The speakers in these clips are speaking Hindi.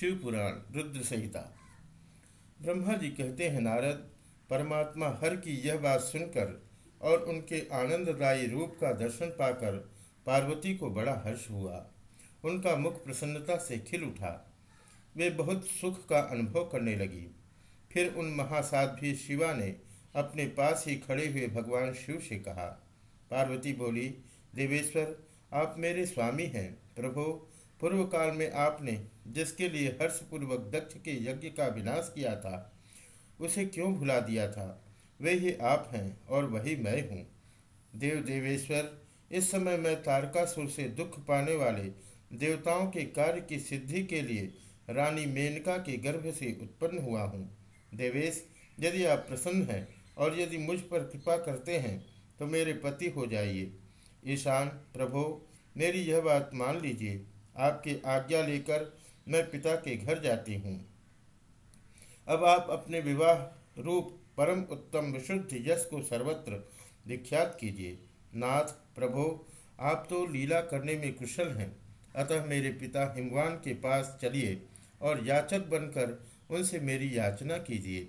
शिव पुराण रुद्र संहिता ब्रह्मा जी कहते हैं, नारद, परमात्मा हर की यह बात सुनकर और उनके आनंददायी रूप का दर्शन पाकर पार्वती को बड़ा हर्ष हुआ। उनका मुख प्रसन्नता से खिल उठा। वे बहुत सुख का अनुभव करने लगी। फिर उन महासाध्वी शिवा ने अपने पास ही खड़े हुए भगवान शिव से कहा, पार्वती बोली, देवेश्वर, आप मेरे स्वामी हैं, प्रभु पूर्व काल में आपने जिसके लिए हर्षपूर्वक दक्ष के यज्ञ का विनाश किया था, उसे क्यों भुला दिया था? वे ही आप हैं और वही मैं हूँ। देव देवेश्वर, इस समय मैं तारकासुर से दुख पाने वाले देवताओं के कार्य की सिद्धि के लिए रानी मेनका के गर्भ से उत्पन्न हुआ हूँ। देवेश, यदि आप प्रसन्न हैं और यदि मुझ पर कृपा करते हैं तो मेरे पति हो जाइए। ईशान, प्रभो, मेरी यह बात मान लीजिए। आपकी आज्ञा लेकर मैं पिता के घर जाती हूँ। अब आप अपने विवाह रूप परम उत्तम विशुद्ध यश को सर्वत्र विख्यात कीजिए। नाथ, प्रभो, आप तो लीला करने में कुशल हैं। अतः मेरे पिता हिमवान के पास चलिए और याचक बनकर उनसे मेरी याचना कीजिए।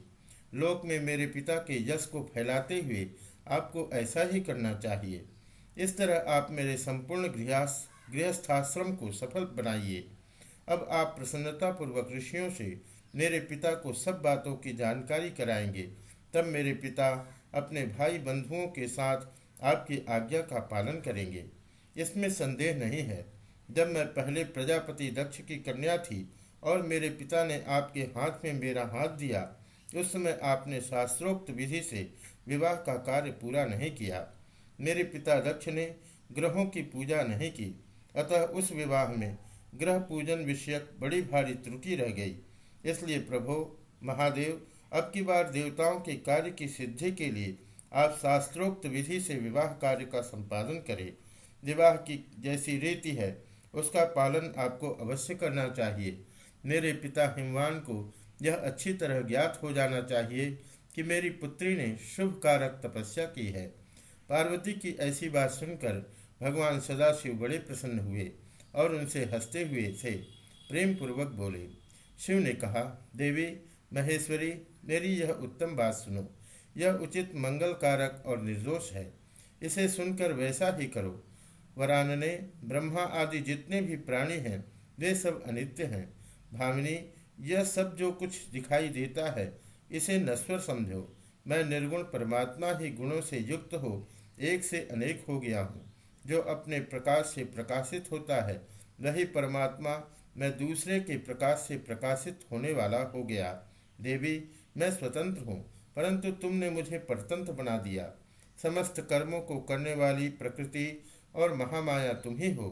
लोक में मेरे पिता के यश को फैलाते हुए आपको ऐसा ही करना चाहिए। इस तरह आप मेरे संपूर्ण गृहस गृहस्थाश्रम को सफल बनाइए। अब आप प्रसन्नतापूर्वक ऋषियों से मेरे पिता को सब बातों की जानकारी कराएँगे। तब मेरे पिता अपने भाई बंधुओं के साथ आपकी आज्ञा का पालन करेंगे। इसमें संदेह नहीं है। जब मैं पहले प्रजापति दक्ष की कन्या थी और मेरे पिता ने आपके हाथ में मेरा हाथ दिया, उस समय आपने शास्त्रोक्त विधि से विवाह का कार्य पूरा नहीं किया। मेरे पिता दक्ष ने ग्रहों की पूजा नहीं की। अतः उस विवाह में ग्रह पूजन विषयक बड़ी भारी त्रुटि रह गई। इसलिए प्रभो, महादेव, अब की बार देवताओं के कार्य की सिद्धि के लिए आप शास्त्रोक्त विधि से विवाह कार्य का संपादन करें। विवाह की जैसी रीति है, उसका पालन आपको अवश्य करना चाहिए। मेरे पिता हिमवान को यह अच्छी तरह ज्ञात हो जाना चाहिए कि मेरी पुत्री ने शुभ कारक तपस्या की है। पार्वती की ऐसी बात सुनकर भगवान सदाशिव बड़े प्रसन्न हुए और उनसे हँसते हुए से प्रेम पूर्वक बोले, शिव ने कहा, देवी, महेश्वरी, मेरी यह उत्तम बात सुनो। यह उचित मंगल कारक और निर्दोष है। इसे सुनकर वैसा ही करो। वरानने, ब्रह्मा आदि जितने भी प्राणी हैं, वे सब अनित्य हैं। भामिनी, यह सब जो कुछ दिखाई देता है, इसे नश्वर समझो। मैं निर्गुण परमात्मा ही गुणों से युक्त हो, एक से अनेक हो गया हूँ। जो अपने प्रकाश से प्रकाशित होता है वही परमात्मा मैं दूसरे के प्रकाश से प्रकाशित होने वाला हो गया। देवी, मैं स्वतंत्र हूँ, परंतु तुमने मुझे परतंत्र बना दिया। समस्त कर्मों को करने वाली प्रकृति और महामाया तुम ही हो।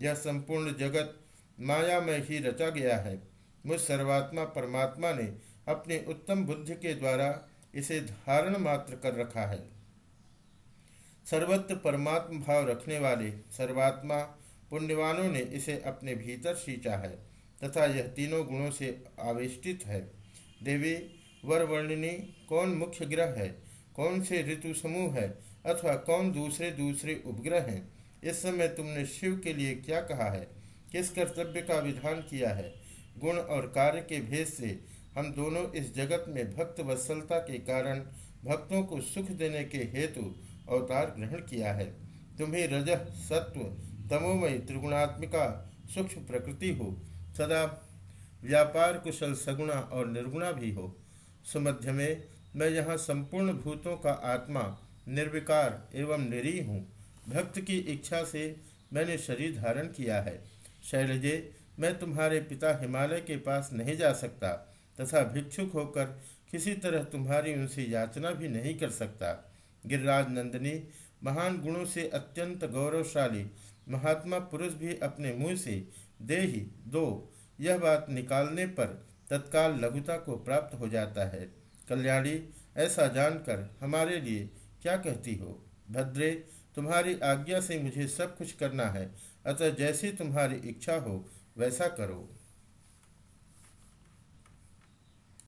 यह संपूर्ण जगत माया में ही रचा गया है। मुझ सर्वात्मा परमात्मा ने अपने उत्तम बुद्धि के द्वारा इसे धारण मात्र कर रखा है। सर्वत्र परमात्म भाव रखने वाले सर्वात्मा पुण्यवानों ने इसे अपने भीतर सींचा है, तथा यह तीनों गुणों से आविष्टित है। देवी, वर वर्णिनी, कौन मुख्य ग्रह है? कौन से ऋतु समूह है? अथवा कौन दूसरे दूसरे उपग्रह हैं? इस समय तुमने शिव के लिए क्या कहा है? किस कर्तव्य का विधान किया है? गुण और कार्य के भेद से हम दोनों इस जगत में भक्त वत्सलता के कारण भक्तों को सुख देने के हेतु अवतार ग्रहण किया है। तुम्हें रज सत्व, तमोमय, त्रिगुणात्मिका, सूक्ष्म प्रकृति हो। सदा व्यापार, कुशल, सगुणा और निर्गुणा भी हो। सुमध्य में मैं यहाँ संपूर्ण भूतों का आत्मा, निर्विकार एवं निरी हूँ। भक्त की इच्छा से मैंने शरीर धारण किया है। शैलजे, मैं तुम्हारे पिता हिमालय के पास नहीं जा सकता तथा भिक्षुक होकर किसी तरह तुम्हारी उनसे याचना भी नहीं कर सकता। गिरिराज नंदिनी, महान गुणों से अत्यंत गौरवशाली, महात्मा पुरुष भी अपने मुँह से दे ही दो, यह बात निकालने पर तत्काल लघुता को प्राप्त हो जाता है। कल्याणी, ऐसा जानकर हमारे लिए क्या कहती हो? भद्रे, तुम्हारी आज्ञा से मुझे सब कुछ करना है, अतः जैसी तुम्हारी इच्छा हो, वैसा करो।